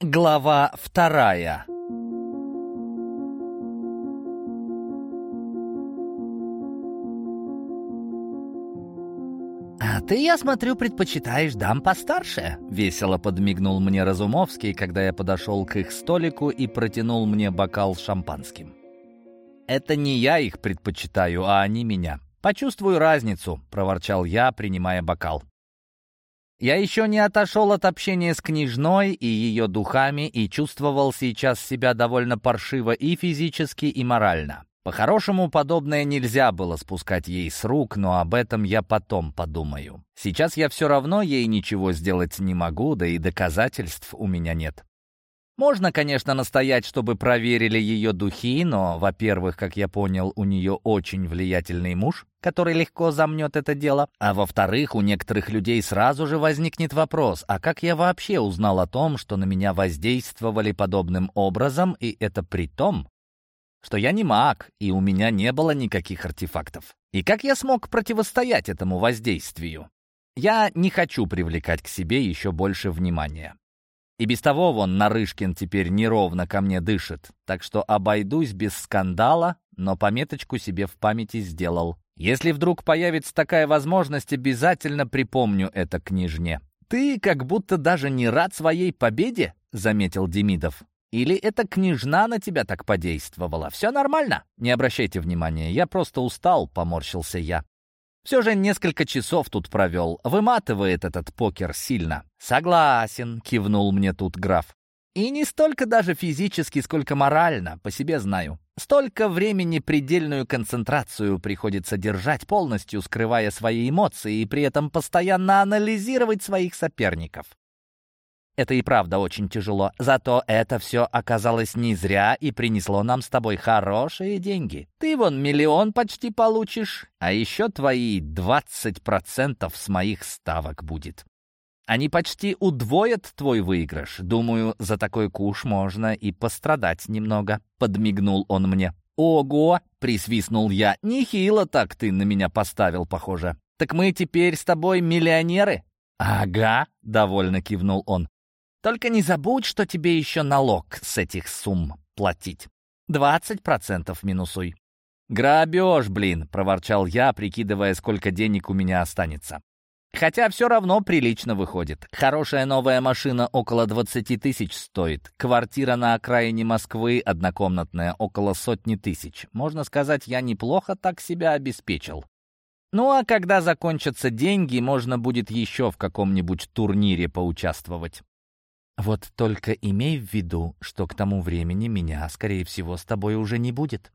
Глава вторая «А ты, я смотрю, предпочитаешь дам постарше?» — весело подмигнул мне Разумовский, когда я подошел к их столику и протянул мне бокал с шампанским. «Это не я их предпочитаю, а они меня. Почувствую разницу», — проворчал я, принимая бокал. Я еще не отошел от общения с княжной и ее духами и чувствовал сейчас себя довольно паршиво и физически, и морально. По-хорошему, подобное нельзя было спускать ей с рук, но об этом я потом подумаю. Сейчас я все равно ей ничего сделать не могу, да и доказательств у меня нет. Можно, конечно, настоять, чтобы проверили ее духи, но, во-первых, как я понял, у нее очень влиятельный муж, который легко замнет это дело, а во-вторых, у некоторых людей сразу же возникнет вопрос, а как я вообще узнал о том, что на меня воздействовали подобным образом, и это при том, что я не маг, и у меня не было никаких артефактов. И как я смог противостоять этому воздействию? Я не хочу привлекать к себе еще больше внимания. И без того вон Нарышкин теперь неровно ко мне дышит, так что обойдусь без скандала, но пометочку себе в памяти сделал. Если вдруг появится такая возможность, обязательно припомню это княжне. «Ты как будто даже не рад своей победе?» — заметил Демидов. «Или эта княжна на тебя так подействовала? Все нормально?» «Не обращайте внимания, я просто устал», — поморщился я. Все же несколько часов тут провел. Выматывает этот покер сильно. «Согласен», — кивнул мне тут граф. «И не столько даже физически, сколько морально, по себе знаю. Столько времени предельную концентрацию приходится держать, полностью скрывая свои эмоции и при этом постоянно анализировать своих соперников. Это и правда очень тяжело. Зато это все оказалось не зря и принесло нам с тобой хорошие деньги. Ты вон миллион почти получишь, а еще твои 20% с моих ставок будет. Они почти удвоят твой выигрыш. Думаю, за такой куш можно и пострадать немного», — подмигнул он мне. «Ого!» — присвистнул я. «Нехило так ты на меня поставил, похоже. Так мы теперь с тобой миллионеры?» «Ага», — довольно кивнул он. Только не забудь, что тебе еще налог с этих сумм платить. Двадцать процентов минусуй». «Грабеж, блин!» — проворчал я, прикидывая, сколько денег у меня останется. Хотя все равно прилично выходит. Хорошая новая машина около 20 тысяч стоит. Квартира на окраине Москвы однокомнатная около сотни тысяч. Можно сказать, я неплохо так себя обеспечил. Ну а когда закончатся деньги, можно будет еще в каком-нибудь турнире поучаствовать. Вот только имей в виду, что к тому времени меня, скорее всего, с тобой уже не будет.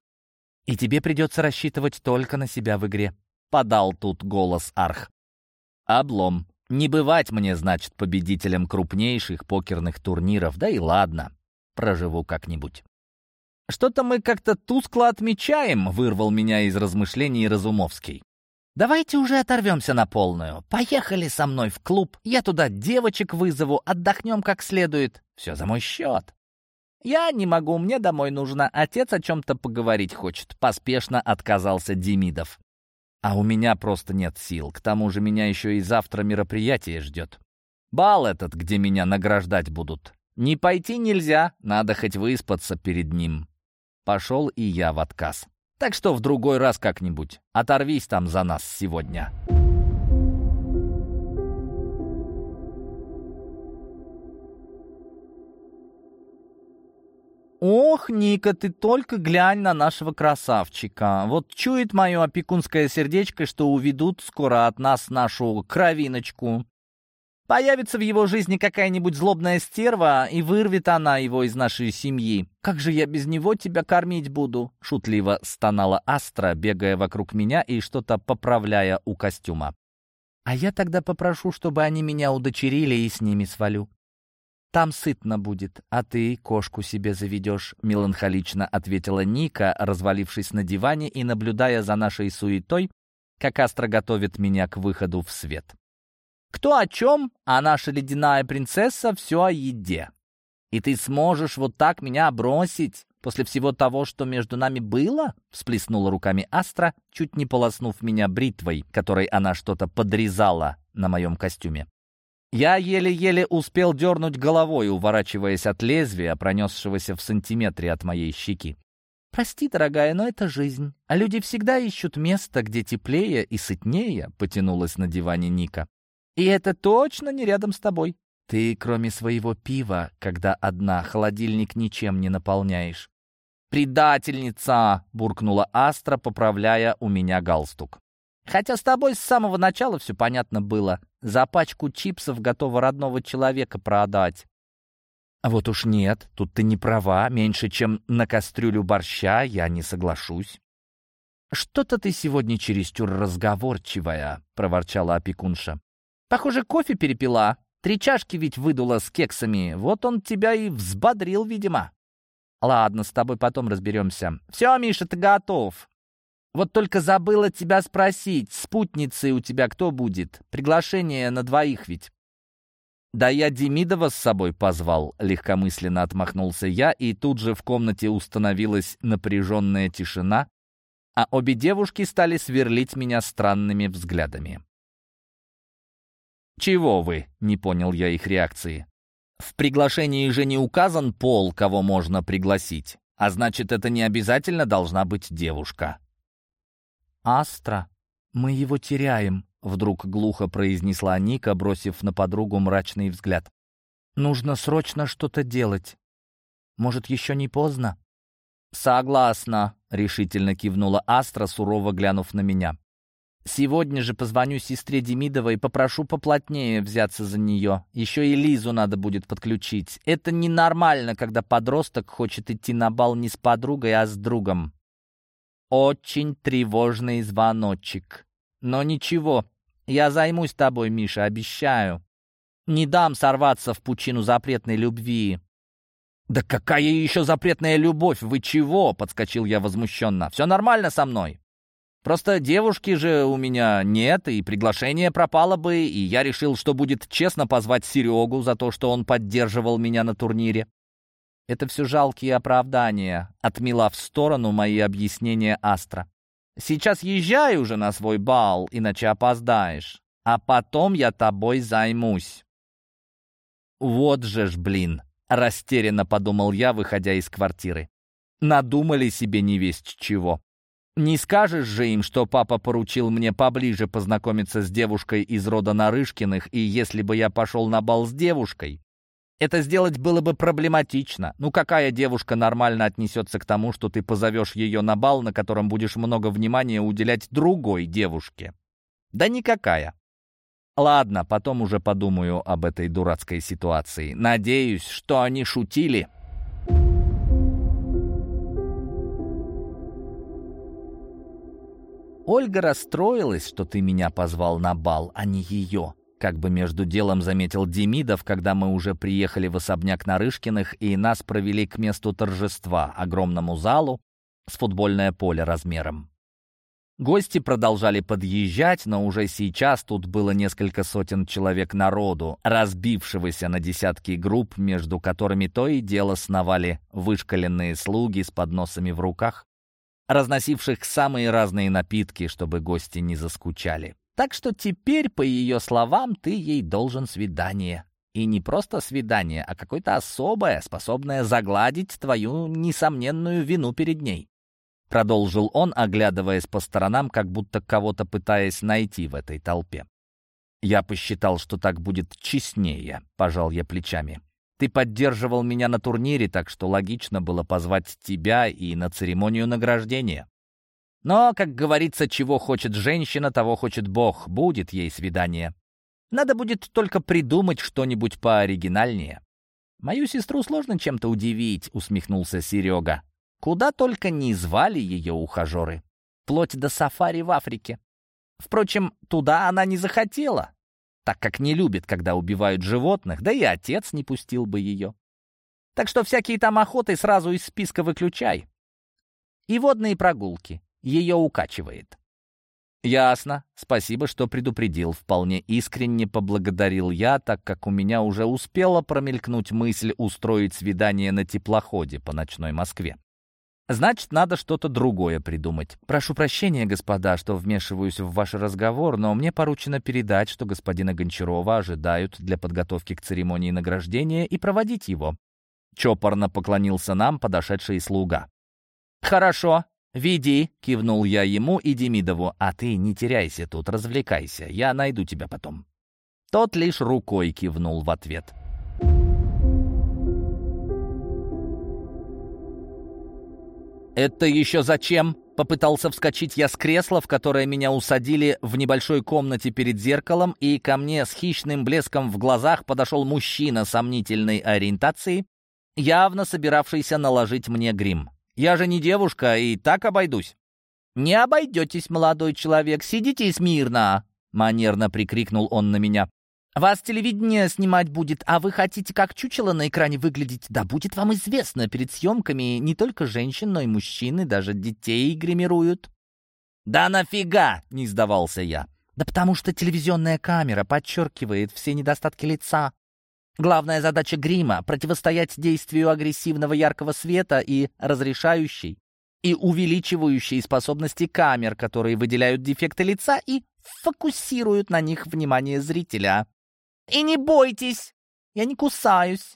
И тебе придется рассчитывать только на себя в игре. Подал тут голос Арх. Облом. Не бывать мне, значит, победителем крупнейших покерных турниров, да и ладно, проживу как-нибудь. «Что-то мы как-то тускло отмечаем», — вырвал меня из размышлений Разумовский. «Давайте уже оторвемся на полную. Поехали со мной в клуб. Я туда девочек вызову, отдохнем как следует. Все за мой счет». «Я не могу, мне домой нужно. Отец о чем-то поговорить хочет», — поспешно отказался Демидов. «А у меня просто нет сил. К тому же меня еще и завтра мероприятие ждет. Бал этот, где меня награждать будут. Не пойти нельзя, надо хоть выспаться перед ним». Пошел и я в отказ. Так что в другой раз как-нибудь. Оторвись там за нас сегодня. «Ох, Ника, ты только глянь на нашего красавчика. Вот чует мое опекунское сердечко, что уведут скоро от нас нашу кровиночку. Появится в его жизни какая-нибудь злобная стерва, и вырвет она его из нашей семьи. Как же я без него тебя кормить буду?» Шутливо стонала Астра, бегая вокруг меня и что-то поправляя у костюма. «А я тогда попрошу, чтобы они меня удочерили и с ними свалю. Там сытно будет, а ты кошку себе заведешь», — меланхолично ответила Ника, развалившись на диване и наблюдая за нашей суетой, как Астра готовит меня к выходу в свет. Кто о чем, а наша ледяная принцесса все о еде. И ты сможешь вот так меня бросить после всего того, что между нами было?» Всплеснула руками Астра, чуть не полоснув меня бритвой, которой она что-то подрезала на моем костюме. Я еле-еле успел дернуть головой, уворачиваясь от лезвия, пронесшегося в сантиметре от моей щеки. «Прости, дорогая, но это жизнь. А люди всегда ищут место, где теплее и сытнее», — потянулась на диване Ника. «И это точно не рядом с тобой. Ты, кроме своего пива, когда одна, холодильник ничем не наполняешь». «Предательница!» — буркнула Астра, поправляя у меня галстук. «Хотя с тобой с самого начала все понятно было. За пачку чипсов готова родного человека продать». А вот уж нет, тут ты не права, меньше, чем на кастрюлю борща я не соглашусь. «Что-то ты сегодня чересчур разговорчивая», — проворчала опекунша. «Похоже, кофе перепила. Три чашки ведь выдула с кексами. Вот он тебя и взбодрил, видимо». «Ладно, с тобой потом разберемся. Все, Миша, ты готов. Вот только забыла тебя спросить, спутницей у тебя кто будет? Приглашение на двоих ведь». «Да я Демидова с собой позвал», — легкомысленно отмахнулся я, и тут же в комнате установилась напряженная тишина, а обе девушки стали сверлить меня странными взглядами. «Чего вы?» — не понял я их реакции. «В приглашении же не указан пол, кого можно пригласить, а значит, это не обязательно должна быть девушка». «Астра, мы его теряем», Вдруг глухо произнесла Ника, бросив на подругу мрачный взгляд. «Нужно срочно что-то делать. Может, еще не поздно?» «Согласна», — решительно кивнула Астра, сурово глянув на меня. «Сегодня же позвоню сестре Демидовой и попрошу поплотнее взяться за нее. Еще и Лизу надо будет подключить. Это ненормально, когда подросток хочет идти на бал не с подругой, а с другом. Очень тревожный звоночек. Но ничего, я займусь тобой, Миша, обещаю. Не дам сорваться в пучину запретной любви». «Да какая еще запретная любовь? Вы чего?» — подскочил я возмущенно. «Все нормально со мной. Просто девушки же у меня нет, и приглашение пропало бы, и я решил, что будет честно позвать Серегу за то, что он поддерживал меня на турнире. Это все жалкие оправдания», — отмела в сторону мои объяснения Астра. Сейчас езжай уже на свой бал, иначе опоздаешь. А потом я тобой займусь». «Вот же ж, блин!» — растерянно подумал я, выходя из квартиры. «Надумали себе невесть чего. Не скажешь же им, что папа поручил мне поближе познакомиться с девушкой из рода Нарышкиных, и если бы я пошел на бал с девушкой, это сделать было бы проблематично. Ну какая девушка нормально отнесется к тому, что ты позовешь ее на бал, на котором будешь много внимания уделять другой девушке? Да никакая. Ладно, потом уже подумаю об этой дурацкой ситуации. Надеюсь, что они шутили. Ольга расстроилась, что ты меня позвал на бал, а не ее. Как бы между делом заметил Демидов, когда мы уже приехали в особняк Нарышкиных, и нас провели к месту торжества, огромному залу с футбольное поле размером. Гости продолжали подъезжать, но уже сейчас тут было несколько сотен человек народу, разбившегося на десятки групп, между которыми то и дело сновали вышкаленные слуги с подносами в руках, разносивших самые разные напитки, чтобы гости не заскучали. Так что теперь, по ее словам, ты ей должен свидание. И не просто свидание, а какое-то особое, способное загладить твою несомненную вину перед ней. Продолжил он, оглядываясь по сторонам, как будто кого-то пытаясь найти в этой толпе. Я посчитал, что так будет честнее, пожал я плечами. Ты поддерживал меня на турнире, так что логично было позвать тебя и на церемонию награждения. Но, как говорится, чего хочет женщина, того хочет Бог. Будет ей свидание. Надо будет только придумать что-нибудь пооригинальнее. «Мою сестру сложно чем-то удивить», — усмехнулся Серега. «Куда только не звали ее ухажеры. Вплоть до сафари в Африке. Впрочем, туда она не захотела, так как не любит, когда убивают животных, да и отец не пустил бы ее. Так что всякие там охоты сразу из списка выключай. И водные прогулки ее укачивает. «Ясно. Спасибо, что предупредил». Вполне искренне поблагодарил я, так как у меня уже успела промелькнуть мысль устроить свидание на теплоходе по ночной Москве. Значит, надо что-то другое придумать. Прошу прощения, господа, что вмешиваюсь в ваш разговор, но мне поручено передать, что господина Гончарова ожидают для подготовки к церемонии награждения и проводить его. Чопорно поклонился нам подошедший слуга. «Хорошо, веди», — кивнул я ему и Демидову, «а ты не теряйся тут, развлекайся, я найду тебя потом». Тот лишь рукой кивнул в ответ. «Это еще зачем?» Попытался вскочить я с кресла, в которое меня усадили в небольшой комнате перед зеркалом, и ко мне с хищным блеском в глазах подошел мужчина сомнительной ориентации, явно собиравшийся наложить мне грим. «Я же не девушка, и так обойдусь». «Не обойдетесь, молодой человек, сидите смирно!» — манерно прикрикнул он на меня. Вас телевидение снимать будет, а вы хотите как чучело на экране выглядеть? Да будет вам известно, перед съемками не только женщин, но и мужчины, даже детей гримируют». «Да нафига?» — не сдавался я. «Да потому что телевизионная камера подчеркивает все недостатки лица. Главная задача грима — противостоять действию агрессивного яркого света и разрешающей и увеличивающей способности камер, которые выделяют дефекты лица и фокусируют на них внимание зрителя. И не бойтесь, я не кусаюсь.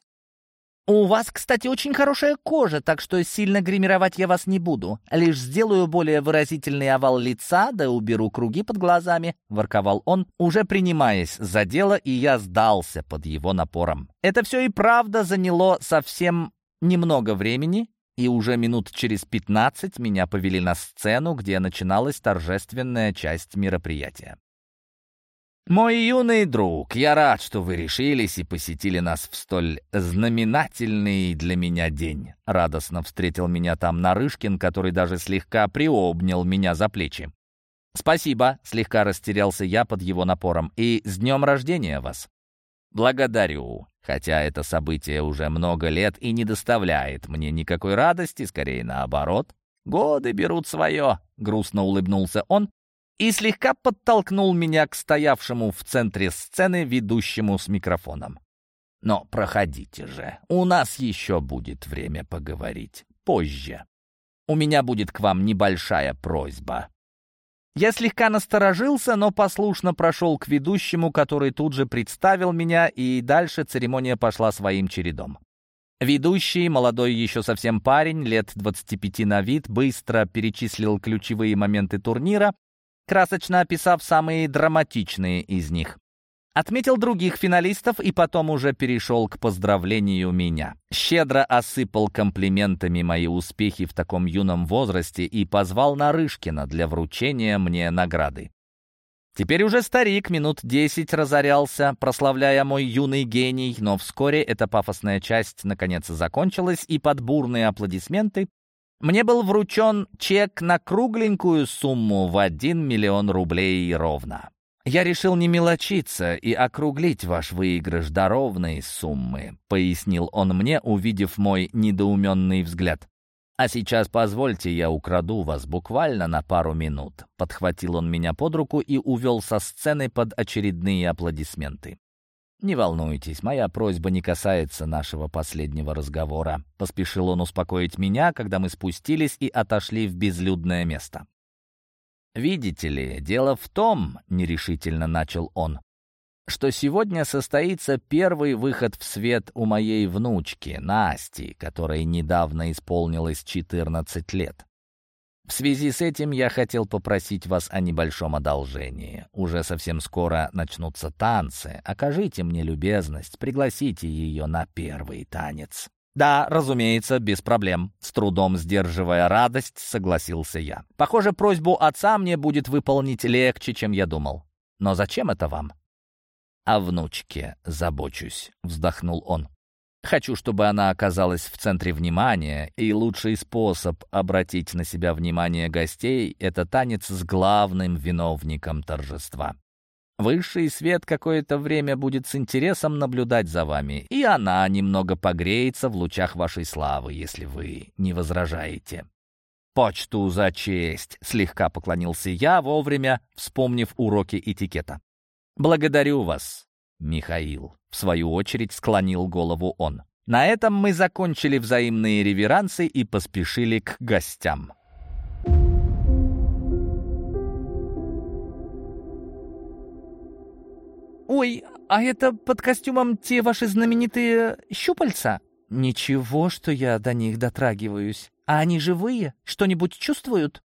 У вас, кстати, очень хорошая кожа, так что сильно гримировать я вас не буду. Лишь сделаю более выразительный овал лица, да уберу круги под глазами», — ворковал он, уже принимаясь за дело, и я сдался под его напором. Это все и правда заняло совсем немного времени, и уже минут через пятнадцать меня повели на сцену, где начиналась торжественная часть мероприятия. «Мой юный друг, я рад, что вы решились и посетили нас в столь знаменательный для меня день». Радостно встретил меня там Нарышкин, который даже слегка приобнял меня за плечи. «Спасибо», — слегка растерялся я под его напором. «И с днем рождения вас!» «Благодарю, хотя это событие уже много лет и не доставляет мне никакой радости, скорее наоборот. Годы берут свое», — грустно улыбнулся он и слегка подтолкнул меня к стоявшему в центре сцены ведущему с микрофоном. «Но проходите же, у нас еще будет время поговорить. Позже. У меня будет к вам небольшая просьба». Я слегка насторожился, но послушно прошел к ведущему, который тут же представил меня, и дальше церемония пошла своим чередом. Ведущий, молодой еще совсем парень, лет 25 на вид, быстро перечислил ключевые моменты турнира, красочно описав самые драматичные из них. Отметил других финалистов и потом уже перешел к поздравлению меня. Щедро осыпал комплиментами мои успехи в таком юном возрасте и позвал Нарышкина для вручения мне награды. Теперь уже старик минут десять разорялся, прославляя мой юный гений, но вскоре эта пафосная часть наконец закончилась, и под бурные аплодисменты мне был вручен чек на кругленькую сумму в 1 миллион рублей ровно. «Я решил не мелочиться и округлить ваш выигрыш до ровной суммы», пояснил он мне, увидев мой недоуменный взгляд. «А сейчас позвольте, я украду вас буквально на пару минут». Подхватил он меня под руку и увел со сцены под очередные аплодисменты. «Не волнуйтесь, моя просьба не касается нашего последнего разговора», — поспешил он успокоить меня, когда мы спустились и отошли в безлюдное место. «Видите ли, дело в том», — нерешительно начал он, «что сегодня состоится первый выход в свет у моей внучки, Насти, которой недавно исполнилось 14 лет. В связи с этим я хотел попросить вас о небольшом одолжении. Уже совсем скоро начнутся танцы. Окажите мне любезность, пригласите ее на первый танец». «Да, разумеется, без проблем», — с трудом сдерживая радость, согласился я. «Похоже, просьбу отца мне будет выполнить легче, чем я думал. Но зачем это вам?» «О внучке забочусь», — вздохнул он. Хочу, чтобы она оказалась в центре внимания, и лучший способ обратить на себя внимание гостей — это танец с главным виновником торжества. Высший свет какое-то время будет с интересом наблюдать за вами, и она немного погреется в лучах вашей славы, если вы не возражаете. «Почту за честь!» — слегка поклонился я, вовремя вспомнив уроки этикета. «Благодарю вас, Михаил», — в свою очередь склонил голову он. На этом мы закончили взаимные реверансы и поспешили к гостям. «Ой, а это под костюмом те ваши знаменитые щупальца?» «Ничего, что я до них дотрагиваюсь. А они живые? Что-нибудь чувствуют?»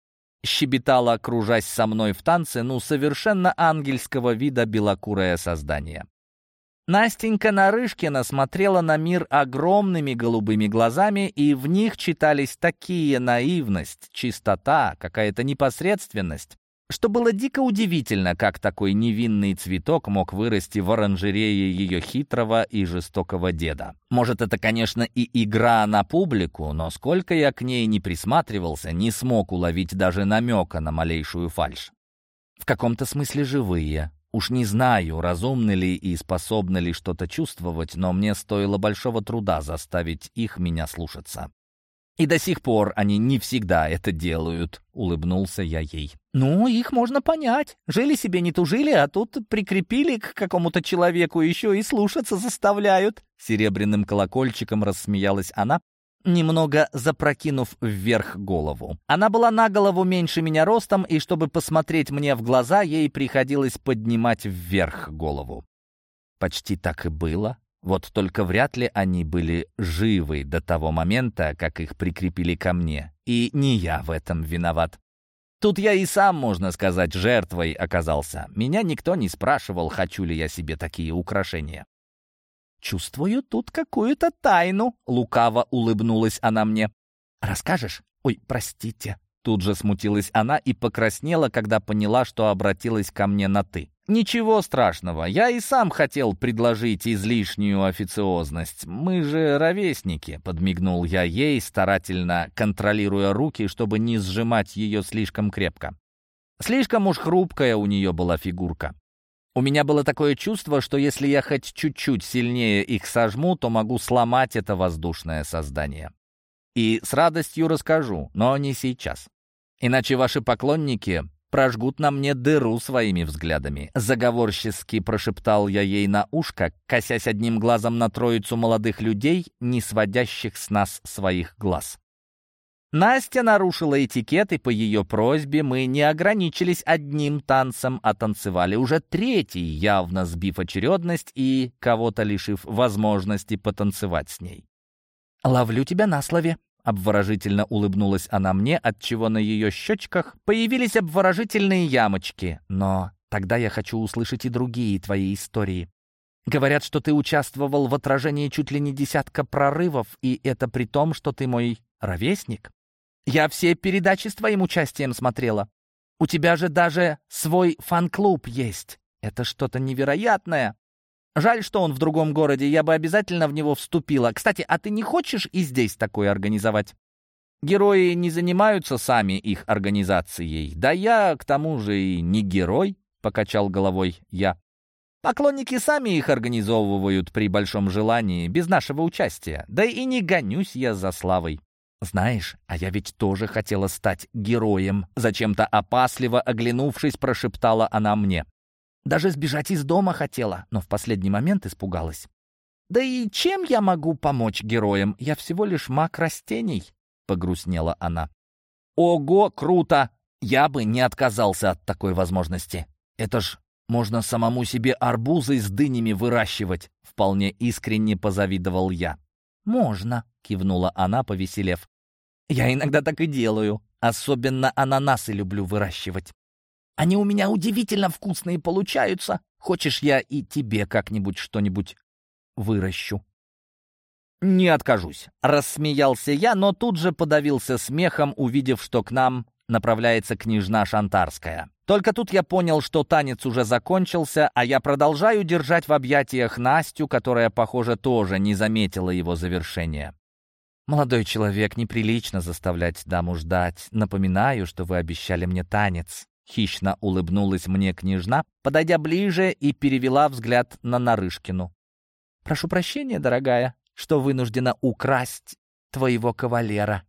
Щебетала, кружась со мной в танце, ну, совершенно ангельского вида белокурое создание. Настенька Нарышкина смотрела на мир огромными голубыми глазами, и в них читались такие наивность, чистота, какая-то непосредственность, что было дико удивительно, как такой невинный цветок мог вырасти в оранжерее ее хитрого и жестокого деда. Может, это, конечно, и игра на публику, но сколько я к ней не присматривался, не смог уловить даже намека на малейшую фальшь. В каком-то смысле живые. Уж не знаю, разумны ли и способны ли что-то чувствовать, но мне стоило большого труда заставить их меня слушаться. «И до сих пор они не всегда это делают», — улыбнулся я ей. «Ну, их можно понять. Жили себе не тужили, а тут прикрепили к какому-то человеку еще и слушаться заставляют». Серебряным колокольчиком рассмеялась она, немного запрокинув вверх голову. Она была на голову меньше меня ростом, и чтобы посмотреть мне в глаза, ей приходилось поднимать вверх голову. Почти так и было. Вот только вряд ли они были живы до того момента, как их прикрепили ко мне. И не я в этом виноват. Тут я и сам, можно сказать, жертвой оказался. Меня никто не спрашивал, хочу ли я себе такие украшения. «Чувствую тут какую-то тайну», — лукаво улыбнулась она мне. «Расскажешь? Ой, простите». Тут же смутилась она и покраснела, когда поняла, что обратилась ко мне на «ты». «Ничего страшного, я и сам хотел предложить излишнюю официозность. Мы же ровесники», — подмигнул я ей, старательно контролируя руки, чтобы не сжимать ее слишком крепко. Слишком уж хрупкая у нее была фигурка. У меня было такое чувство, что если я хоть чуть-чуть сильнее их сожму, то могу сломать это воздушное создание. И с радостью расскажу, но не сейчас. Иначе ваши поклонники прожгут на мне дыру своими взглядами. Заговорчески прошептал я ей на ушко, косясь одним глазом на троицу молодых людей, не сводящих с нас своих глаз. Настя нарушила этикет, и по ее просьбе мы не ограничились одним танцем, а танцевали уже третий, явно сбив очередность и кого-то лишив возможности потанцевать с ней. «Ловлю тебя на слове», Обворожительно улыбнулась она мне, отчего на ее щечках появились обворожительные ямочки. Но тогда я хочу услышать и другие твои истории. Говорят, что ты участвовал в отражении чуть ли не десятка прорывов, и это при том, что ты мой ровесник. Я все передачи с твоим участием смотрела. У тебя же даже свой фан-клуб есть. Это что-то невероятное. Жаль, что он в другом городе, я бы обязательно в него вступила. Кстати, а ты не хочешь и здесь такое организовать? Герои не занимаются сами их организацией. Да я, к тому же, и не герой, покачал головой я. Поклонники сами их организовывают при большом желании, без нашего участия. Да и не гонюсь я за славой. «Знаешь, а я ведь тоже хотела стать героем», зачем-то опасливо оглянувшись, прошептала она мне. Даже сбежать из дома хотела, но в последний момент испугалась. «Да и чем я могу помочь героям? Я всего лишь маг растений», — погрустнела она. «Ого, круто! Я бы не отказался от такой возможности. Это ж можно самому себе арбузы с дынями выращивать», — вполне искренне позавидовал я. «Можно», — кивнула она, повеселев. «Я иногда так и делаю. Особенно ананасы люблю выращивать. Они у меня удивительно вкусные получаются. Хочешь, я и тебе как-нибудь что-нибудь выращу?» «Не откажусь», — рассмеялся я, но тут же подавился смехом, увидев, что к нам направляется княжна Шантарская. Только тут я понял, что танец уже закончился, а я продолжаю держать в объятиях Настю, которая, похоже, тоже не заметила его завершения. «Молодой человек, неприлично заставлять даму ждать. Напоминаю, что вы обещали мне танец». Хищно улыбнулась мне княжна, подойдя ближе и перевела взгляд на Нарышкину. «Прошу прощения, дорогая, что вынуждена украсть твоего кавалера».